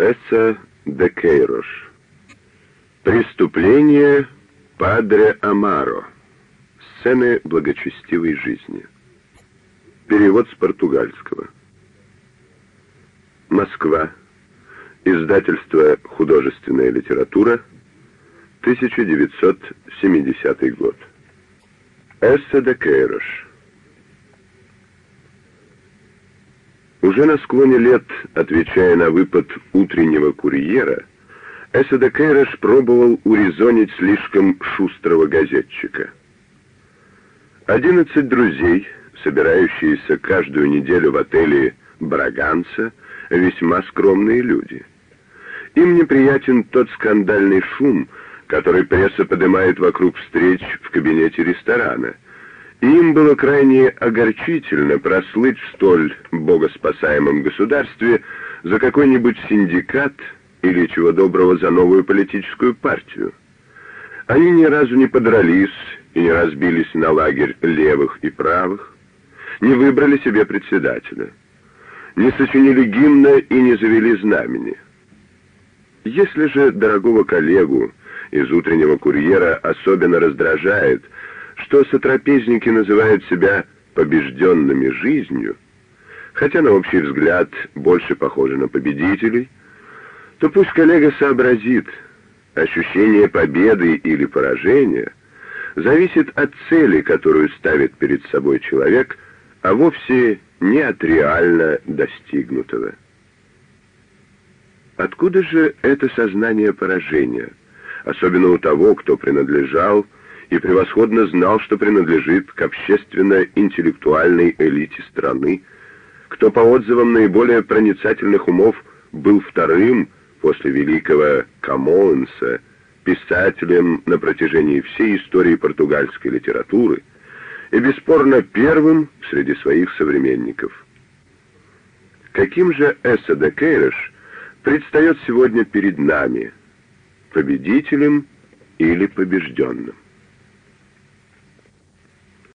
Эсса де Кейрош. Преступление Падре Амаро. Сцены благочестивой жизни. Перевод с португальского. Москва. Издательство «Художественная литература», 1970 год. Эсса де Кейрош. Уже на склоне лет, отвечая на выпад утреннего курьера, Эсса де Кейрош пробовал урезонить слишком шустрого газетчика. Одиннадцать друзей, собирающиеся каждую неделю в отеле «Браганса», весьма скромные люди. Им неприятен тот скандальный шум, который пресса поднимает вокруг встреч в кабинете ресторана. Им было крайне огорчительно прослыть в столь богоспасаемом государстве за какой-нибудь синдикат или чего доброго за новую политическую партию. Они ни разу не подрались и не разбились на лагерь левых и правых, не выбрали себе председателя, не сочинили гимна и не завели знамени. Если же дорогого коллегу из утреннего курьера особенно раздражает, что сотрапезники называют себя побежденными жизнью, хотя на общий взгляд больше похожи на победителей, то пусть коллега сообразит, ощущение победы или поражения зависит от цели, которую ставит перед собой человек, а вовсе не от реально достигнутого. Откуда же это сознание поражения, особенно у того, кто принадлежал и превосходно знал, что принадлежит к общественно-интеллектуальной элите страны, кто по отзывам наиболее проницательных умов был вторым после великого Камоэнса, писателем на протяжении всей истории португальской литературы и бесспорно первым среди своих современников. Каким же Эсса де Кейреш предстает сегодня перед нами, победителем или побежденным?